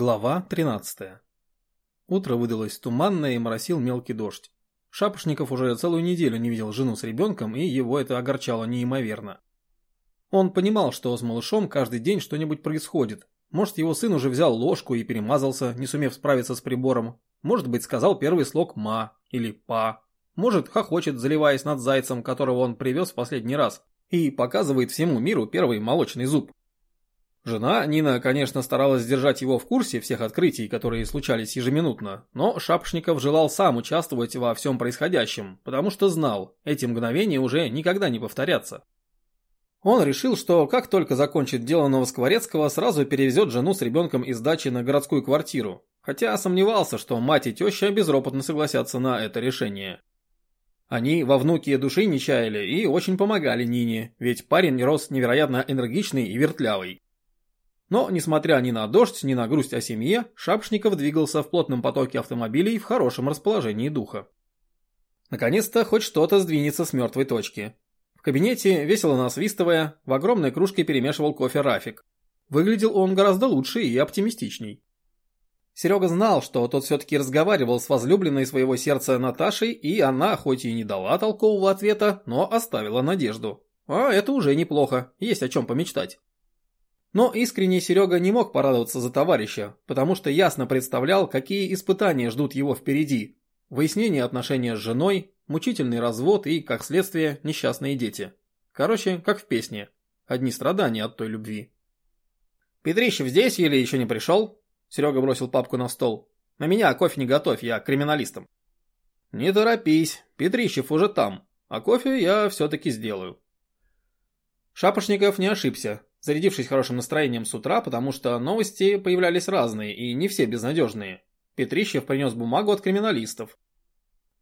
Глава 13. Утро выдалось туманное и моросил мелкий дождь. Шапошников уже целую неделю не видел жену с ребенком, и его это огорчало неимоверно. Он понимал, что с малышом каждый день что-нибудь происходит. Может, его сын уже взял ложку и перемазался, не сумев справиться с прибором. Может быть, сказал первый слог «ма» или «па». Может, хохочет, заливаясь над зайцем, которого он привез в последний раз, и показывает всему миру первый молочный зуб. Жена Нина, конечно, старалась держать его в курсе всех открытий, которые случались ежеминутно, но Шапошников желал сам участвовать во всем происходящем, потому что знал, эти мгновения уже никогда не повторятся. Он решил, что как только закончит дело Новоскворецкого, сразу перевезет жену с ребенком из дачи на городскую квартиру, хотя сомневался, что мать и теща безропотно согласятся на это решение. Они во внуке души не чаяли и очень помогали Нине, ведь парень рос невероятно энергичный и вертлявый. Но, несмотря ни на дождь, ни на грусть о семье, Шапшников двигался в плотном потоке автомобилей в хорошем расположении духа. Наконец-то хоть что-то сдвинется с мертвой точки. В кабинете, весело насвистывая, в огромной кружке перемешивал кофе Рафик. Выглядел он гораздо лучше и оптимистичней. Серега знал, что тот все-таки разговаривал с возлюбленной своего сердца Наташей, и она, хоть и не дала толкового ответа, но оставила надежду. А это уже неплохо, есть о чем помечтать. Но искренне Серега не мог порадоваться за товарища, потому что ясно представлял, какие испытания ждут его впереди. Выяснение отношения с женой, мучительный развод и, как следствие, несчастные дети. Короче, как в песне. Одни страдания от той любви. «Петрищев здесь или еще не пришел?» Серега бросил папку на стол. «На меня кофе не готовь, я криминалистом». «Не торопись, Петрищев уже там, а кофе я все-таки сделаю». Шапошников не ошибся, зарядившись хорошим настроением с утра, потому что новости появлялись разные и не все безнадежные. Петрищев принес бумагу от криминалистов.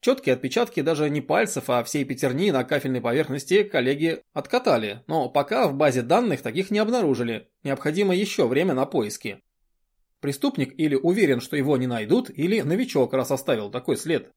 Четкие отпечатки даже не пальцев, а всей пятерни на кафельной поверхности коллеги откатали, но пока в базе данных таких не обнаружили, необходимо еще время на поиски. Преступник или уверен, что его не найдут, или новичок раз оставил такой след.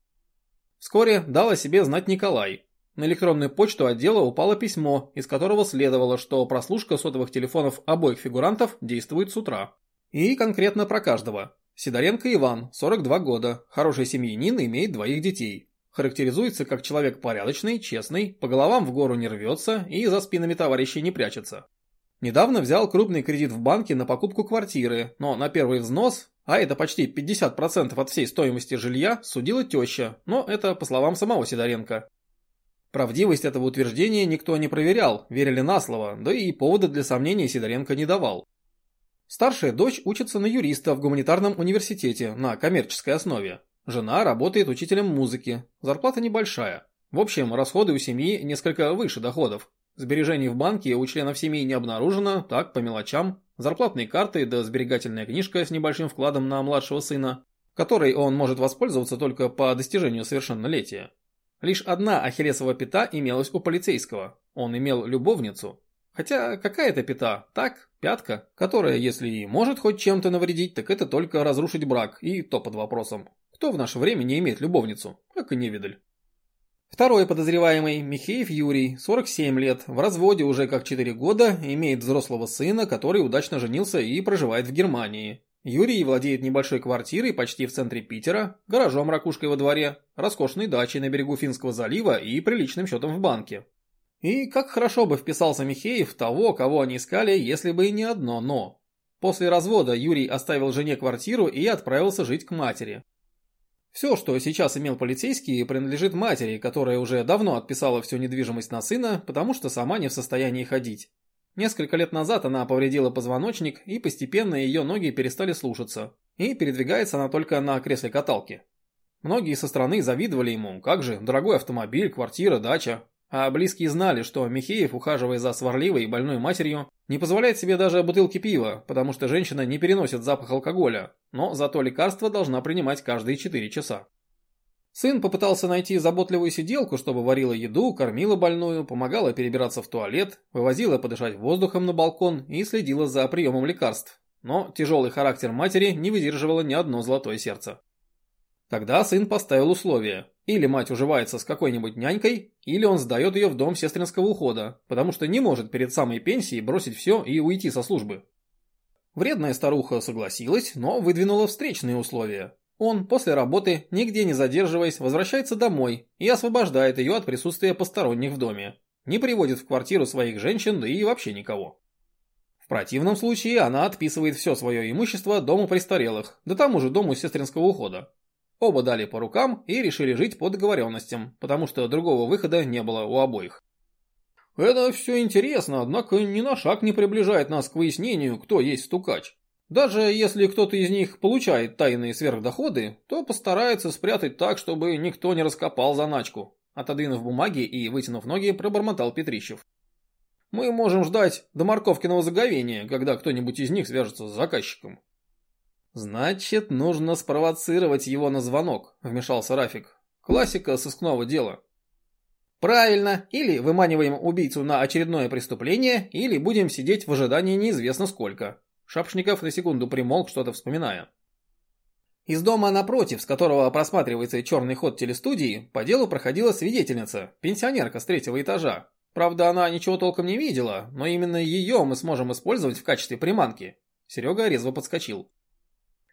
Вскоре дал о себе знать Николай, на электронную почту отдела упало письмо, из которого следовало, что прослушка сотовых телефонов обоих фигурантов действует с утра. И конкретно про каждого. Сидоренко Иван, 42 года, хороший семьянин, имеет двоих детей. Характеризуется как человек порядочный, честный, по головам в гору не рвется и за спинами товарищей не прячется. Недавно взял крупный кредит в банке на покупку квартиры, но на первый взнос, а это почти 50% от всей стоимости жилья, судила теща, но это по словам самого Сидоренко. Правдивость этого утверждения никто не проверял, верили на слово, да и повода для сомнений Сидоренко не давал. Старшая дочь учится на юриста в гуманитарном университете на коммерческой основе. Жена работает учителем музыки, зарплата небольшая. В общем, расходы у семьи несколько выше доходов. Сбережений в банке у членов семьи не обнаружено, так, по мелочам. Зарплатные карты да сберегательная книжка с небольшим вкладом на младшего сына, которой он может воспользоваться только по достижению совершеннолетия. Лишь одна ахиллесова пята имелась у полицейского. Он имел любовницу. Хотя какая это пята? Так, пятка, которая, если и может хоть чем-то навредить, так это только разрушить брак, и то под вопросом. Кто в наше время не имеет любовницу? Как и невидаль. Второй подозреваемый, Михеев Юрий, 47 лет, в разводе уже как 4 года, имеет взрослого сына, который удачно женился и проживает в Германии. Юрий владеет небольшой квартирой почти в центре Питера, гаражом ракушкой во дворе, роскошной дачей на берегу Финского залива и приличным счетом в банке. И как хорошо бы вписался Михеев в того, кого они искали, если бы и не одно «но». После развода Юрий оставил жене квартиру и отправился жить к матери. Все, что сейчас имел полицейский, принадлежит матери, которая уже давно отписала всю недвижимость на сына, потому что сама не в состоянии ходить. Несколько лет назад она повредила позвоночник, и постепенно ее ноги перестали слушаться, и передвигается она только на кресле каталки. Многие со стороны завидовали ему, как же, дорогой автомобиль, квартира, дача. А близкие знали, что Михеев, ухаживая за сварливой и больной матерью, не позволяет себе даже бутылки пива, потому что женщина не переносит запах алкоголя, но зато лекарство должна принимать каждые 4 часа. Сын попытался найти заботливую сиделку, чтобы варила еду, кормила больную, помогала перебираться в туалет, вывозила подышать воздухом на балкон и следила за приемом лекарств. Но тяжелый характер матери не выдерживало ни одно золотое сердце. Тогда сын поставил условие. Или мать уживается с какой-нибудь нянькой, или он сдает ее в дом сестринского ухода, потому что не может перед самой пенсией бросить все и уйти со службы. Вредная старуха согласилась, но выдвинула встречные условия. Он после работы, нигде не задерживаясь, возвращается домой и освобождает ее от присутствия посторонних в доме. Не приводит в квартиру своих женщин, да и вообще никого. В противном случае она отписывает все свое имущество дому престарелых, да тому же дому сестринского ухода. Оба дали по рукам и решили жить по договоренностям, потому что другого выхода не было у обоих. Это все интересно, однако ни на шаг не приближает нас к выяснению, кто есть стукач. Даже если кто-то из них получает тайные сверхдоходы, то постарается спрятать так, чтобы никто не раскопал заначку. Отодвинув бумаги и вытянув ноги, пробормотал Петрищев. Мы можем ждать до морковкиного заговения, когда кто-нибудь из них свяжется с заказчиком. Значит, нужно спровоцировать его на звонок, вмешался Рафик. Классика сыскного дела. Правильно, или выманиваем убийцу на очередное преступление, или будем сидеть в ожидании неизвестно сколько. Шапшников на секунду примолк, что-то вспоминая. Из дома напротив, с которого просматривается черный ход телестудии, по делу проходила свидетельница, пенсионерка с третьего этажа. Правда, она ничего толком не видела, но именно ее мы сможем использовать в качестве приманки. Серега резво подскочил.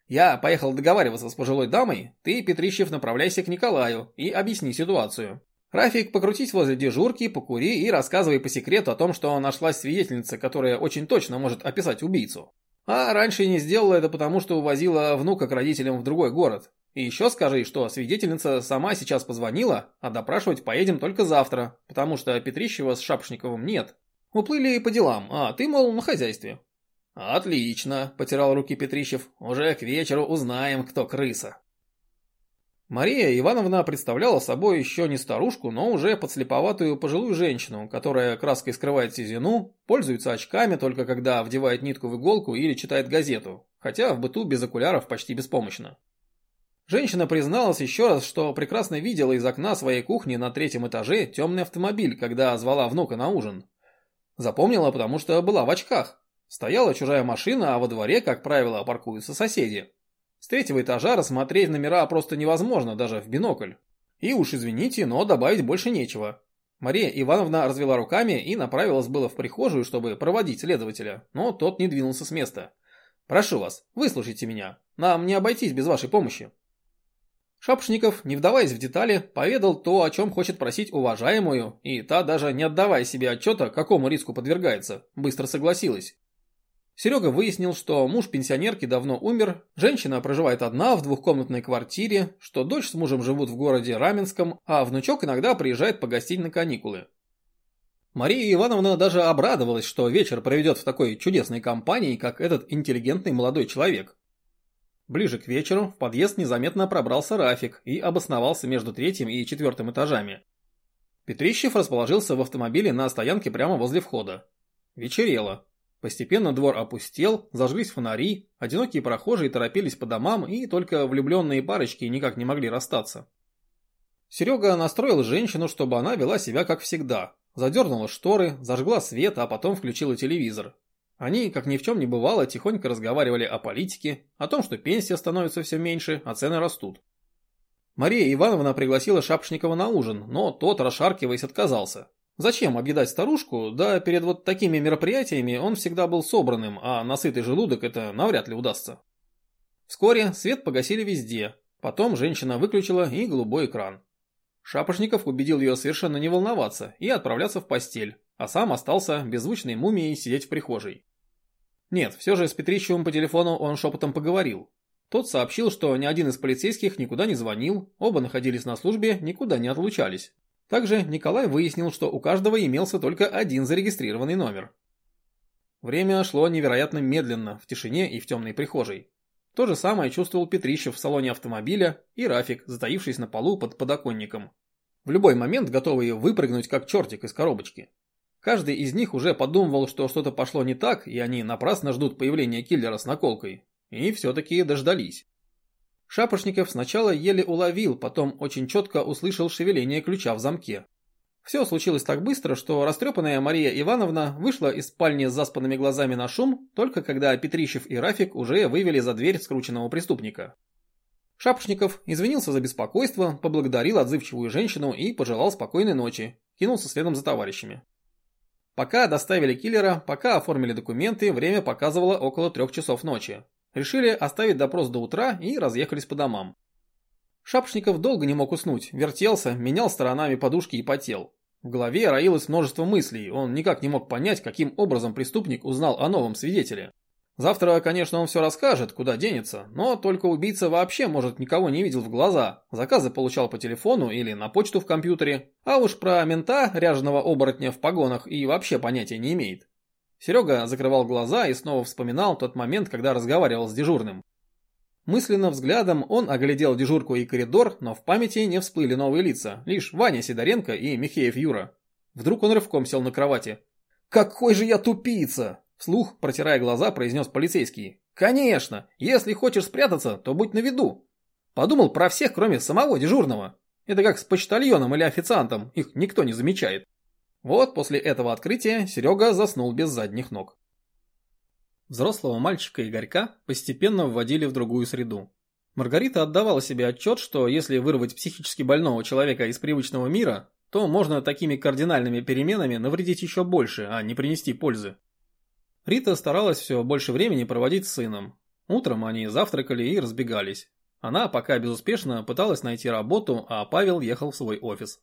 Я поехал договариваться с пожилой дамой, ты, Петрищев, направляйся к Николаю и объясни ситуацию. Рафик, покрутись возле дежурки, покури и рассказывай по секрету о том, что нашлась свидетельница, которая очень точно может описать убийцу. А раньше не сделала это потому, что увозила внука к родителям в другой город. И еще скажи, что свидетельница сама сейчас позвонила, а допрашивать поедем только завтра, потому что Петрищева с Шапшниковым нет. Уплыли по делам, а ты, мол, на хозяйстве. Отлично, потирал руки Петрищев. Уже к вечеру узнаем, кто крыса. Мария Ивановна представляла собой еще не старушку, но уже подслеповатую пожилую женщину, которая краской скрывает сизину, пользуется очками только когда вдевает нитку в иголку или читает газету, хотя в быту без окуляров почти беспомощно. Женщина призналась еще раз, что прекрасно видела из окна своей кухни на третьем этаже темный автомобиль, когда звала внука на ужин. Запомнила, потому что была в очках. Стояла чужая машина, а во дворе, как правило, паркуются соседи. С третьего этажа рассмотреть номера просто невозможно, даже в бинокль. И уж извините, но добавить больше нечего. Мария Ивановна развела руками и направилась было в прихожую, чтобы проводить следователя, но тот не двинулся с места. «Прошу вас, выслушайте меня. Нам не обойтись без вашей помощи». Шапшников, не вдаваясь в детали, поведал то, о чем хочет просить уважаемую, и та, даже не отдавая себе отчета, какому риску подвергается, быстро согласилась. Серега выяснил, что муж пенсионерки давно умер, женщина проживает одна в двухкомнатной квартире, что дочь с мужем живут в городе Раменском, а внучок иногда приезжает погостить на каникулы. Мария Ивановна даже обрадовалась, что вечер проведет в такой чудесной компании, как этот интеллигентный молодой человек. Ближе к вечеру в подъезд незаметно пробрался Рафик и обосновался между третьим и четвертым этажами. Петрищев расположился в автомобиле на стоянке прямо возле входа. Вечерело. Постепенно двор опустел, зажглись фонари, одинокие прохожие торопились по домам, и только влюбленные парочки никак не могли расстаться. Серега настроил женщину, чтобы она вела себя как всегда. Задернула шторы, зажгла свет, а потом включила телевизор. Они, как ни в чем не бывало, тихонько разговаривали о политике, о том, что пенсия становится все меньше, а цены растут. Мария Ивановна пригласила Шапшникова на ужин, но тот, расшаркиваясь, отказался. Зачем объедать старушку? Да перед вот такими мероприятиями он всегда был собранным, а на сытый желудок это навряд ли удастся. Вскоре свет погасили везде. Потом женщина выключила и голубой экран. Шапошников убедил ее совершенно не волноваться и отправляться в постель, а сам остался беззвучной мумией сидеть в прихожей. Нет, все же с Петрищевым по телефону он шепотом поговорил. Тот сообщил, что ни один из полицейских никуда не звонил, оба находились на службе, никуда не отлучались. Также Николай выяснил, что у каждого имелся только один зарегистрированный номер. Время шло невероятно медленно, в тишине и в темной прихожей. То же самое чувствовал Петрищев в салоне автомобиля и Рафик, затаившись на полу под подоконником. В любой момент готовые выпрыгнуть как чертик из коробочки. Каждый из них уже подумывал, что что-то пошло не так, и они напрасно ждут появления киллера с наколкой. И все-таки дождались. Шапошников сначала еле уловил, потом очень четко услышал шевеление ключа в замке. Все случилось так быстро, что растрепанная Мария Ивановна вышла из спальни с заспанными глазами на шум, только когда Петрищев и Рафик уже вывели за дверь скрученного преступника. Шапошников извинился за беспокойство, поблагодарил отзывчивую женщину и пожелал спокойной ночи, кинулся следом за товарищами. Пока доставили киллера, пока оформили документы, время показывало около трех часов ночи. Решили оставить допрос до утра и разъехались по домам. Шапошников долго не мог уснуть, вертелся, менял сторонами подушки и потел. В голове роилось множество мыслей, он никак не мог понять, каким образом преступник узнал о новом свидетеле. Завтра, конечно, он все расскажет, куда денется, но только убийца вообще, может, никого не видел в глаза, заказы получал по телефону или на почту в компьютере, а уж про мента, ряженого оборотня в погонах, и вообще понятия не имеет. Серега закрывал глаза и снова вспоминал тот момент, когда разговаривал с дежурным. Мысленным взглядом он оглядел дежурку и коридор, но в памяти не всплыли новые лица, лишь Ваня Сидоренко и Михеев Юра. Вдруг он рывком сел на кровати. «Какой же я тупица!» Вслух, протирая глаза, произнес полицейский. «Конечно! Если хочешь спрятаться, то будь на виду!» Подумал про всех, кроме самого дежурного. Это как с почтальоном или официантом, их никто не замечает. Вот после этого открытия Серега заснул без задних ног. Взрослого мальчика Игорька постепенно вводили в другую среду. Маргарита отдавала себе отчет, что если вырвать психически больного человека из привычного мира, то можно такими кардинальными переменами навредить еще больше, а не принести пользы. Рита старалась все больше времени проводить с сыном. Утром они завтракали и разбегались. Она пока безуспешно пыталась найти работу, а Павел ехал в свой офис.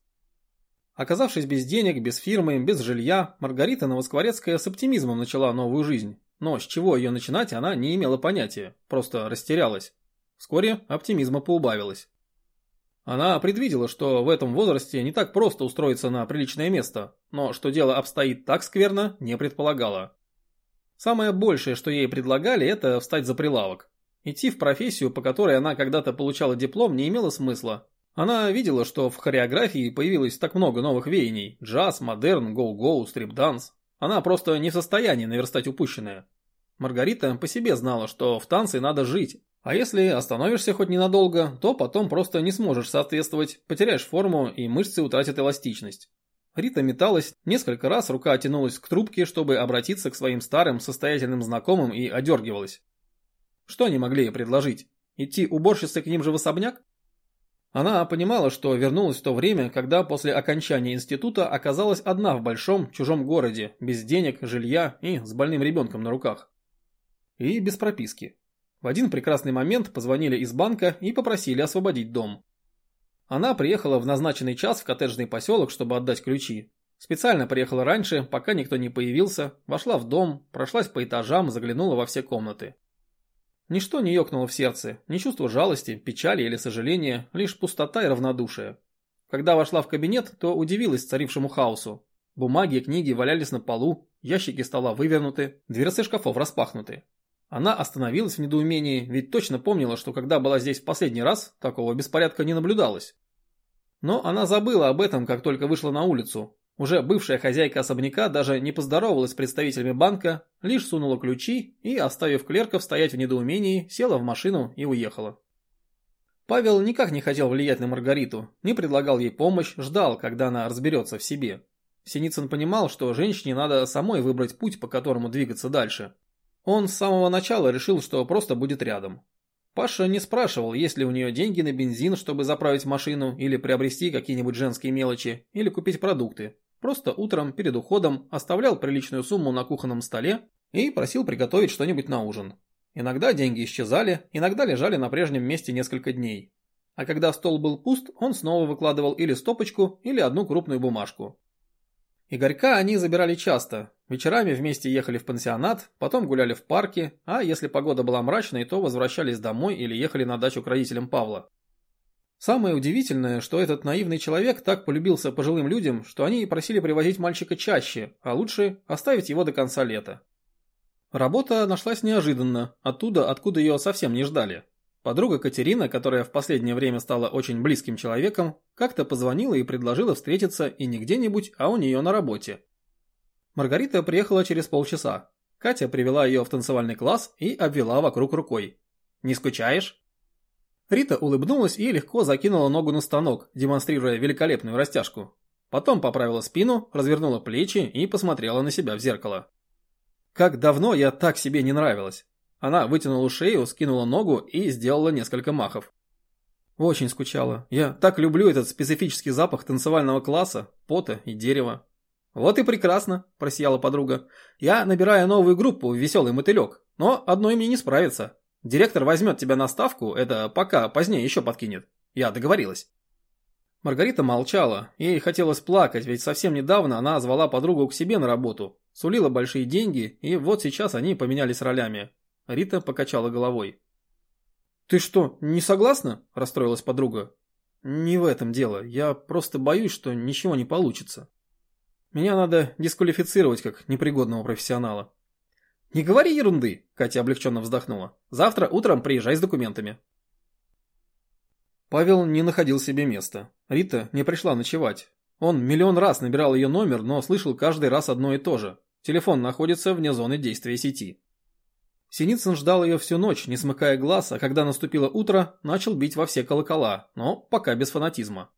Оказавшись без денег, без фирмы, без жилья, Маргарита Новоскворецкая с оптимизмом начала новую жизнь. Но с чего ее начинать она не имела понятия, просто растерялась. Вскоре оптимизма поубавилось. Она предвидела, что в этом возрасте не так просто устроиться на приличное место, но что дело обстоит так скверно, не предполагала. Самое большее, что ей предлагали, это встать за прилавок. Идти в профессию, по которой она когда-то получала диплом, не имело смысла, она видела, что в хореографии появилось так много новых веяний – джаз, модерн, гоу-гоу, стрип-данс. Она просто не в состоянии наверстать упущенное. Маргарита по себе знала, что в танце надо жить, а если остановишься хоть ненадолго, то потом просто не сможешь соответствовать, потеряешь форму и мышцы утратят эластичность. Рита металась, несколько раз рука тянулась к трубке, чтобы обратиться к своим старым состоятельным знакомым и одергивалась. Что они могли ей предложить? Идти уборщицей к ним же в особняк? Она понимала, что вернулась в то время, когда после окончания института оказалась одна в большом чужом городе, без денег, жилья и с больным ребенком на руках. И без прописки. В один прекрасный момент позвонили из банка и попросили освободить дом. Она приехала в назначенный час в коттеджный поселок, чтобы отдать ключи. Специально приехала раньше, пока никто не появился, вошла в дом, прошлась по этажам, заглянула во все комнаты. Ничто не ёкнуло в сердце, ни чувство жалости, печали или сожаления, лишь пустота и равнодушие. Когда вошла в кабинет, то удивилась царившему хаосу. Бумаги и книги валялись на полу, ящики стола вывернуты, дверцы шкафов распахнуты. Она остановилась в недоумении, ведь точно помнила, что когда была здесь в последний раз, такого беспорядка не наблюдалось. Но она забыла об этом, как только вышла на улицу, уже бывшая хозяйка особняка даже не поздоровалась с представителями банка, лишь сунула ключи и, оставив клерков стоять в недоумении, села в машину и уехала. Павел никак не хотел влиять на Маргариту, не предлагал ей помощь, ждал, когда она разберется в себе. Синицын понимал, что женщине надо самой выбрать путь, по которому двигаться дальше. Он с самого начала решил, что просто будет рядом. Паша не спрашивал, есть ли у нее деньги на бензин, чтобы заправить машину, или приобрести какие-нибудь женские мелочи, или купить продукты. Просто утром перед уходом оставлял приличную сумму на кухонном столе и просил приготовить что-нибудь на ужин. Иногда деньги исчезали, иногда лежали на прежнем месте несколько дней. А когда стол был пуст, он снова выкладывал или стопочку, или одну крупную бумажку. Игорька они забирали часто. Вечерами вместе ехали в пансионат, потом гуляли в парке, а если погода была мрачной, то возвращались домой или ехали на дачу к родителям Павла. Самое удивительное, что этот наивный человек так полюбился пожилым людям, что они просили привозить мальчика чаще, а лучше оставить его до конца лета. Работа нашлась неожиданно, оттуда, откуда ее совсем не ждали. Подруга Катерина, которая в последнее время стала очень близким человеком, как-то позвонила и предложила встретиться и не где-нибудь, а у нее на работе. Маргарита приехала через полчаса. Катя привела ее в танцевальный класс и обвела вокруг рукой. «Не скучаешь?» Рита улыбнулась и легко закинула ногу на станок, демонстрируя великолепную растяжку. Потом поправила спину, развернула плечи и посмотрела на себя в зеркало. Как давно я так себе не нравилась. Она вытянула шею, скинула ногу и сделала несколько махов. Очень скучала. Я так люблю этот специфический запах танцевального класса, пота и дерева. Вот и прекрасно, просияла подруга. Я набираю новую группу «Веселый мотылек», но одной мне не справиться. Директор возьмет тебя на ставку, это пока, позднее еще подкинет. Я договорилась. Маргарита молчала, ей хотелось плакать, ведь совсем недавно она звала подругу к себе на работу, сулила большие деньги, и вот сейчас они поменялись ролями. Рита покачала головой. «Ты что, не согласна?» – расстроилась подруга. «Не в этом дело, я просто боюсь, что ничего не получится. Меня надо дисквалифицировать как непригодного профессионала». «Не говори ерунды», – Катя облегченно вздохнула. «Завтра утром приезжай с документами». Павел не находил себе места. Рита не пришла ночевать. Он миллион раз набирал ее номер, но слышал каждый раз одно и то же. Телефон находится вне зоны действия сети. Синицын ждал ее всю ночь, не смыкая глаз, а когда наступило утро, начал бить во все колокола, но пока без фанатизма.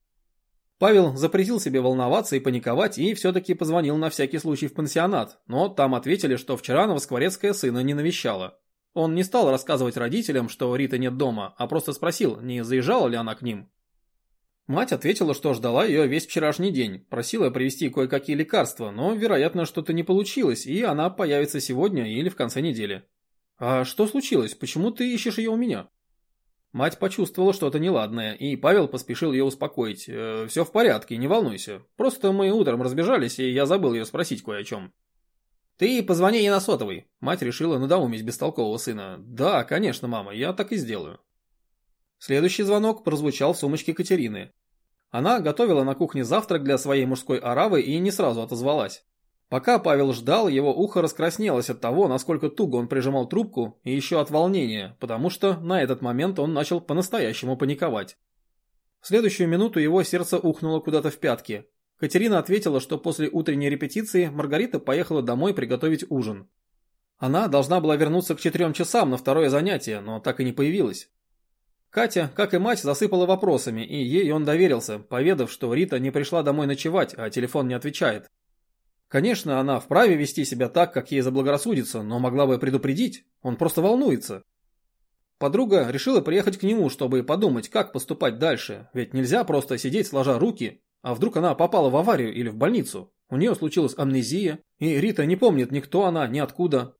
Павел запретил себе волноваться и паниковать и все-таки позвонил на всякий случай в пансионат, но там ответили, что вчера Новоскворецкая сына не навещала. Он не стал рассказывать родителям, что Рита нет дома, а просто спросил, не заезжала ли она к ним. Мать ответила, что ждала ее весь вчерашний день, просила привезти кое-какие лекарства, но, вероятно, что-то не получилось, и она появится сегодня или в конце недели. «А что случилось? Почему ты ищешь ее у меня?» Мать почувствовала что-то неладное, и Павел поспешил ее успокоить. «Э, «Все в порядке, не волнуйся. Просто мы утром разбежались, и я забыл ее спросить кое о чем». «Ты позвони ей на сотовый». Мать решила надоумить бестолкового сына. «Да, конечно, мама, я так и сделаю». Следующий звонок прозвучал в сумочке Катерины. Она готовила на кухне завтрак для своей мужской оравы и не сразу отозвалась. Пока Павел ждал, его ухо раскраснелось от того, насколько туго он прижимал трубку, и еще от волнения, потому что на этот момент он начал по-настоящему паниковать. В следующую минуту его сердце ухнуло куда-то в пятки. Катерина ответила, что после утренней репетиции Маргарита поехала домой приготовить ужин. Она должна была вернуться к четырем часам на второе занятие, но так и не появилась. Катя, как и мать, засыпала вопросами, и ей он доверился, поведав, что Рита не пришла домой ночевать, а телефон не отвечает. Конечно, она вправе вести себя так, как ей заблагорассудится, но могла бы предупредить, он просто волнуется. Подруга решила приехать к нему, чтобы подумать, как поступать дальше, ведь нельзя просто сидеть сложа руки а вдруг она попала в аварию или в больницу? У нее случилась амнезия, и Рита не помнит ни кто она, ни откуда.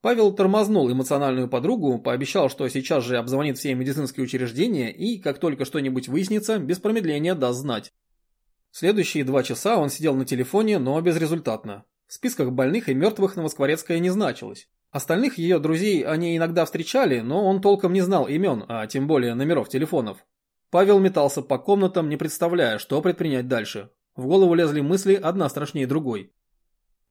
Павел тормознул эмоциональную подругу, пообещал, что сейчас же обзвонит все медицинские учреждения и, как только что-нибудь выяснится, без промедления даст знать. Следующие два часа он сидел на телефоне, но безрезультатно. В списках больных и мертвых Новоскворецкая не значилась. Остальных ее друзей они иногда встречали, но он толком не знал имен, а тем более номеров телефонов. Павел метался по комнатам, не представляя, что предпринять дальше. В голову лезли мысли, одна страшнее другой.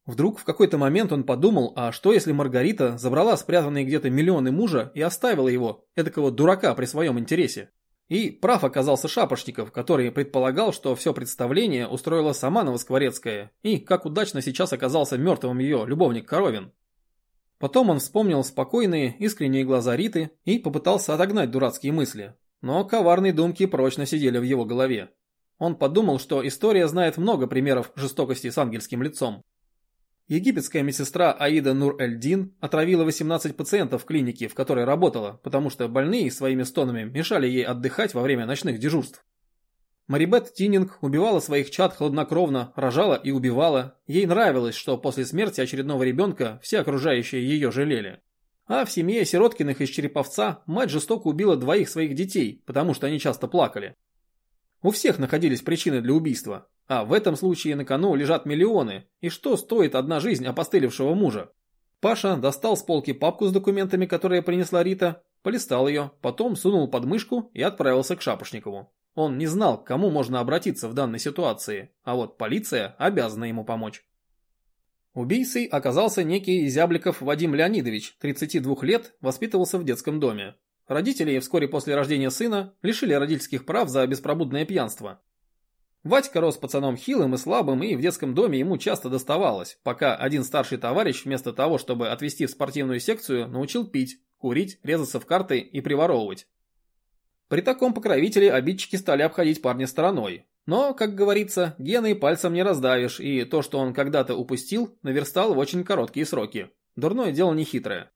Вдруг в какой-то момент он подумал, а что если Маргарита забрала спрятанные где-то миллионы мужа и оставила его, этакого дурака при своем интересе? И прав оказался Шапошников, который предполагал, что все представление устроила сама Новоскворецкая, и как удачно сейчас оказался мертвым ее любовник Коровин. Потом он вспомнил спокойные, искренние глаза Риты и попытался отогнать дурацкие мысли. Но коварные думки прочно сидели в его голове. Он подумал, что история знает много примеров жестокости с ангельским лицом. Египетская медсестра Аида Нур-эль-Дин отравила 18 пациентов в клинике, в которой работала, потому что больные своими стонами мешали ей отдыхать во время ночных дежурств. Марибет Тининг убивала своих чад хладнокровно, рожала и убивала. Ей нравилось, что после смерти очередного ребенка все окружающие ее жалели. А в семье Сироткиных из Череповца мать жестоко убила двоих своих детей, потому что они часто плакали. У всех находились причины для убийства, а в этом случае на кону лежат миллионы, и что стоит одна жизнь опостылевшего мужа? Паша достал с полки папку с документами, которые принесла Рита, полистал ее, потом сунул под мышку и отправился к Шапошникову. Он не знал, к кому можно обратиться в данной ситуации, а вот полиция обязана ему помочь. Убийцей оказался некий Зябликов Вадим Леонидович, 32 лет, воспитывался в детском доме. Родители вскоре после рождения сына лишили родительских прав за беспробудное пьянство. Вадька рос пацаном хилым и слабым, и в детском доме ему часто доставалось, пока один старший товарищ вместо того, чтобы отвезти в спортивную секцию, научил пить, курить, резаться в карты и приворовывать. При таком покровителе обидчики стали обходить парня стороной, но, как говорится, гены пальцем не раздавишь, и то, что он когда-то упустил, наверстал в очень короткие сроки. Дурное дело не хитрое.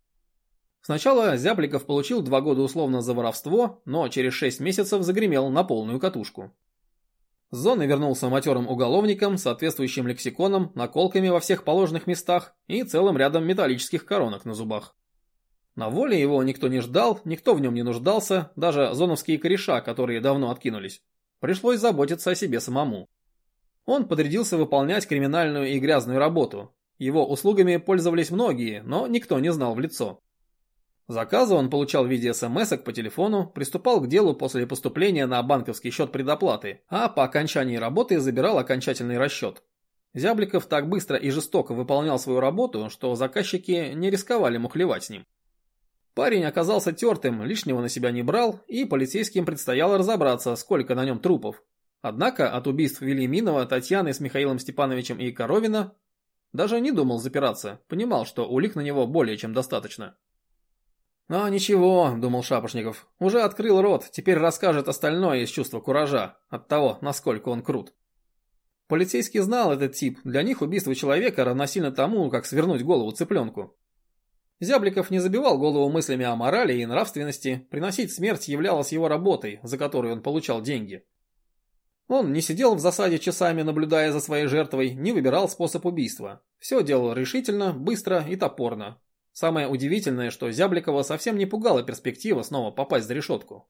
Сначала Зябликов получил два года условно за воровство, но через шесть месяцев загремел на полную катушку. С зоны вернулся матерым уголовником, соответствующим лексиконом, наколками во всех положенных местах и целым рядом металлических коронок на зубах. На воле его никто не ждал, никто в нем не нуждался, даже зоновские кореша, которые давно откинулись. Пришлось заботиться о себе самому. Он подрядился выполнять криминальную и грязную работу. Его услугами пользовались многие, но никто не знал в лицо. Заказы он получал в виде смс по телефону, приступал к делу после поступления на банковский счет предоплаты, а по окончании работы забирал окончательный расчет. Зябликов так быстро и жестоко выполнял свою работу, что заказчики не рисковали мухлевать с ним. Парень оказался тертым, лишнего на себя не брал, и полицейским предстояло разобраться, сколько на нем трупов. Однако от убийств Велиминова, Татьяны с Михаилом Степановичем и Коровина даже не думал запираться, понимал, что улик на него более чем достаточно. «Но ничего», — думал Шапошников, — «уже открыл рот, теперь расскажет остальное из чувства куража, от того, насколько он крут». Полицейский знал этот тип, для них убийство человека равносильно тому, как свернуть голову цыпленку. Зябликов не забивал голову мыслями о морали и нравственности, приносить смерть являлось его работой, за которую он получал деньги. Он не сидел в засаде часами, наблюдая за своей жертвой, не выбирал способ убийства. Все делал решительно, быстро и топорно, Самое удивительное, что Зябликова совсем не пугала перспектива снова попасть за решетку.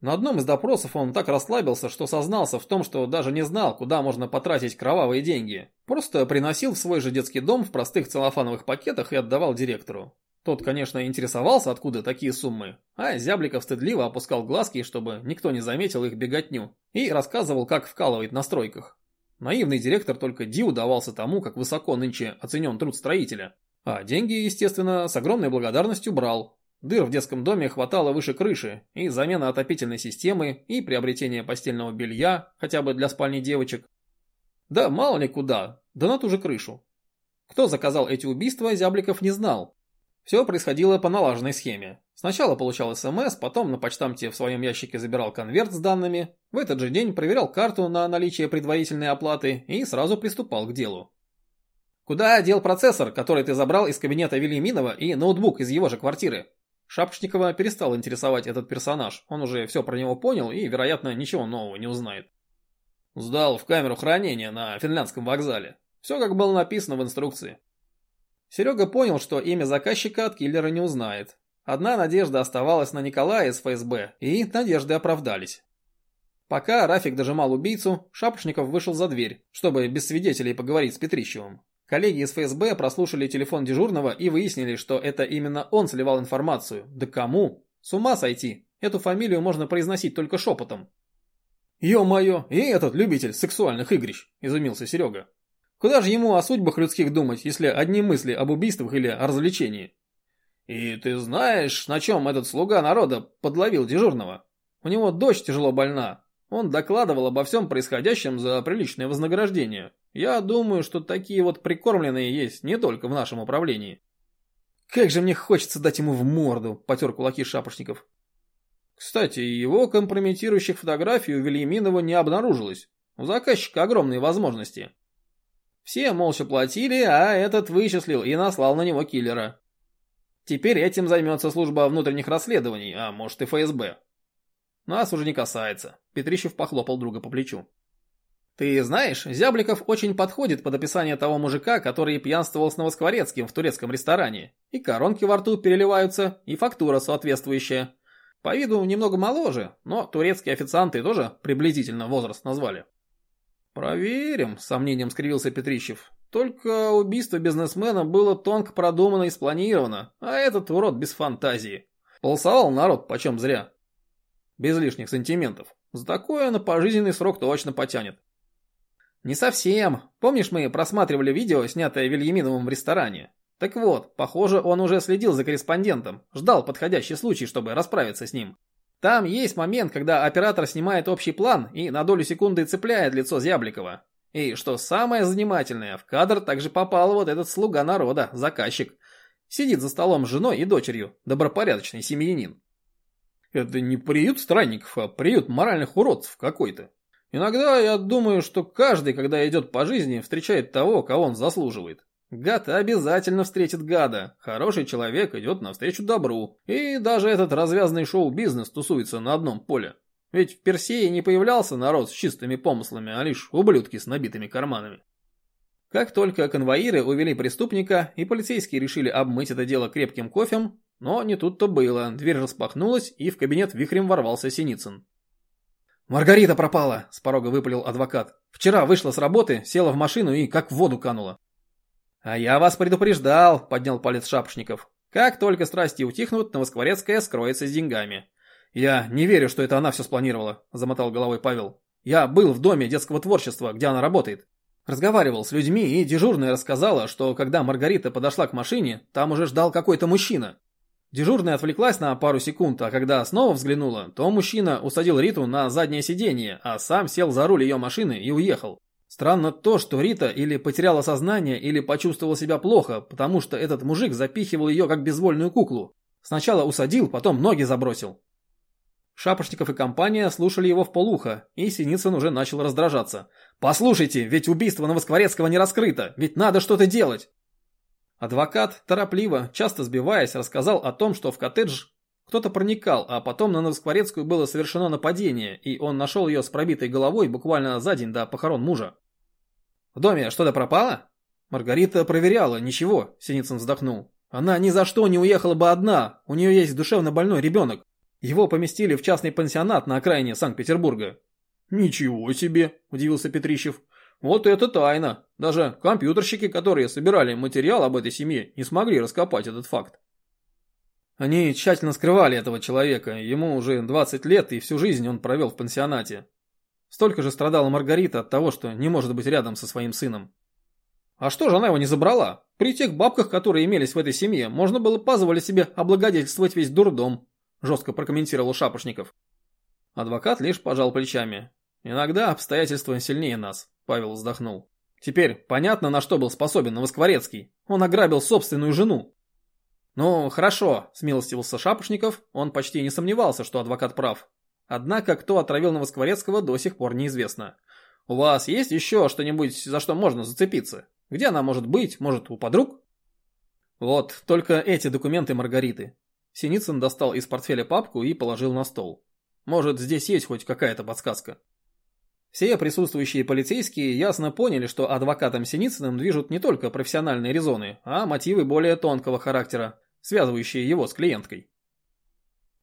На одном из допросов он так расслабился, что сознался в том, что даже не знал, куда можно потратить кровавые деньги. Просто приносил в свой же детский дом в простых целлофановых пакетах и отдавал директору. Тот, конечно, интересовался, откуда такие суммы, а Зябликов стыдливо опускал глазки, чтобы никто не заметил их беготню, и рассказывал, как вкалывает на стройках. Наивный директор только диву давался тому, как высоко нынче оценен труд строителя. А деньги, естественно, с огромной благодарностью брал. Дыр в детском доме хватало выше крыши, и замена отопительной системы, и приобретение постельного белья, хотя бы для спальни девочек. Да мало ли куда, да на ту же крышу. Кто заказал эти убийства, Зябликов не знал. Все происходило по налаженной схеме. Сначала получал СМС, потом на почтамте в своем ящике забирал конверт с данными, в этот же день проверял карту на наличие предварительной оплаты и сразу приступал к делу. Куда дел процессор, который ты забрал из кабинета Вильяминова и ноутбук из его же квартиры? Шапошникова перестал интересовать этот персонаж, он уже все про него понял и, вероятно, ничего нового не узнает. Сдал в камеру хранения на финляндском вокзале. Все как было написано в инструкции. Серега понял, что имя заказчика от киллера не узнает. Одна надежда оставалась на Николая из ФСБ, и надежды оправдались. Пока Рафик дожимал убийцу, Шапошников вышел за дверь, чтобы без свидетелей поговорить с Петрищевым. Коллеги из ФСБ прослушали телефон дежурного и выяснили, что это именно он сливал информацию. Да кому? С ума сойти. Эту фамилию можно произносить только шепотом. «Ё-моё, и этот любитель сексуальных игрищ», – изумился Серега. «Куда же ему о судьбах людских думать, если одни мысли об убийствах или о развлечении?» «И ты знаешь, на чем этот слуга народа подловил дежурного? У него дочь тяжело больна. Он докладывал обо всем происходящем за приличное вознаграждение. Я думаю, что такие вот прикормленные есть не только в нашем управлении. Как же мне хочется дать ему в морду, потер кулаки Шапошников. Кстати, его компрометирующих фотографий у Вильяминова не обнаружилось. У заказчика огромные возможности. Все молча платили, а этот вычислил и наслал на него киллера. Теперь этим займется служба внутренних расследований, а может и ФСБ. Нас уже не касается. Петрищев похлопал друга по плечу. Ты знаешь, Зябликов очень подходит под описание того мужика, который пьянствовал с Новоскворецким в турецком ресторане. И коронки во рту переливаются, и фактура соответствующая. По виду немного моложе, но турецкие официанты тоже приблизительно возраст назвали. «Проверим», — с сомнением скривился Петрищев. «Только убийство бизнесмена было тонко продумано и спланировано, а этот урод без фантазии. Полосовал народ почем зря. Без лишних сантиментов. За такое на пожизненный срок точно потянет. Не совсем. Помнишь, мы просматривали видео, снятое Вильяминовым в ресторане? Так вот, похоже, он уже следил за корреспондентом, ждал подходящий случай, чтобы расправиться с ним. Там есть момент, когда оператор снимает общий план и на долю секунды цепляет лицо Зябликова. И что самое занимательное, в кадр также попал вот этот слуга народа, заказчик. Сидит за столом с женой и дочерью, добропорядочный семьянин. Это не приют странников, а приют моральных уродцев какой-то. Иногда я думаю, что каждый, когда идет по жизни, встречает того, кого он заслуживает. Гад обязательно встретит гада. Хороший человек идет навстречу добру. И даже этот развязанный шоу-бизнес тусуется на одном поле. Ведь в Персее не появлялся народ с чистыми помыслами, а лишь ублюдки с набитыми карманами. Как только конвоиры увели преступника, и полицейские решили обмыть это дело крепким кофем, но не тут-то было, дверь распахнулась, и в кабинет вихрем ворвался Синицын. «Маргарита пропала!» – с порога выпалил адвокат. «Вчера вышла с работы, села в машину и как в воду канула». «А я вас предупреждал», – поднял палец Шапошников. «Как только страсти утихнут, Новоскворецкая скроется с деньгами». «Я не верю, что это она все спланировала», – замотал головой Павел. «Я был в доме детского творчества, где она работает. Разговаривал с людьми, и дежурная рассказала, что когда Маргарита подошла к машине, там уже ждал какой-то мужчина. Дежурная отвлеклась на пару секунд, а когда снова взглянула, то мужчина усадил Риту на заднее сиденье, а сам сел за руль ее машины и уехал. Странно то, что Рита или потеряла сознание, или почувствовала себя плохо, потому что этот мужик запихивал ее как безвольную куклу. Сначала усадил, потом ноги забросил. Шапошников и компания слушали его в полухо, и Синицын уже начал раздражаться. «Послушайте, ведь убийство Новоскворецкого не раскрыто, ведь надо что-то делать!» Адвокат, торопливо, часто сбиваясь, рассказал о том, что в коттедж кто-то проникал, а потом на Новоскворецкую было совершено нападение, и он нашел ее с пробитой головой буквально за день до похорон мужа. «В доме что-то пропало?» Маргарита проверяла, ничего, Синицын вздохнул. Она ни за что не уехала бы одна, у нее есть душевно больной ребенок. Его поместили в частный пансионат на окраине Санкт-Петербурга. «Ничего себе!» – удивился Петрищев. «Вот это тайна! Даже компьютерщики, которые собирали материал об этой семье, не смогли раскопать этот факт». Они тщательно скрывали этого человека, ему уже 20 лет и всю жизнь он провел в пансионате. Столько же страдала Маргарита от того, что не может быть рядом со своим сыном. А что же она его не забрала? При тех бабках, которые имелись в этой семье, можно было позволить себе облагодетельствовать весь дурдом жестко прокомментировал Шапошников. Адвокат лишь пожал плечами. Иногда обстоятельства сильнее нас, Павел вздохнул. Теперь понятно, на что был способен Новоскворецкий. Он ограбил собственную жену. Ну, хорошо, смилостивился Шапошников, он почти не сомневался, что адвокат прав. Однако, кто отравил Новоскворецкого, до сих пор неизвестно. У вас есть еще что-нибудь, за что можно зацепиться? Где она может быть? Может, у подруг? Вот, только эти документы Маргариты. Синицын достал из портфеля папку и положил на стол. Может, здесь есть хоть какая-то подсказка. Все присутствующие полицейские ясно поняли, что адвокатом Синицыным движут не только профессиональные резоны, а мотивы более тонкого характера, связывающие его с клиенткой.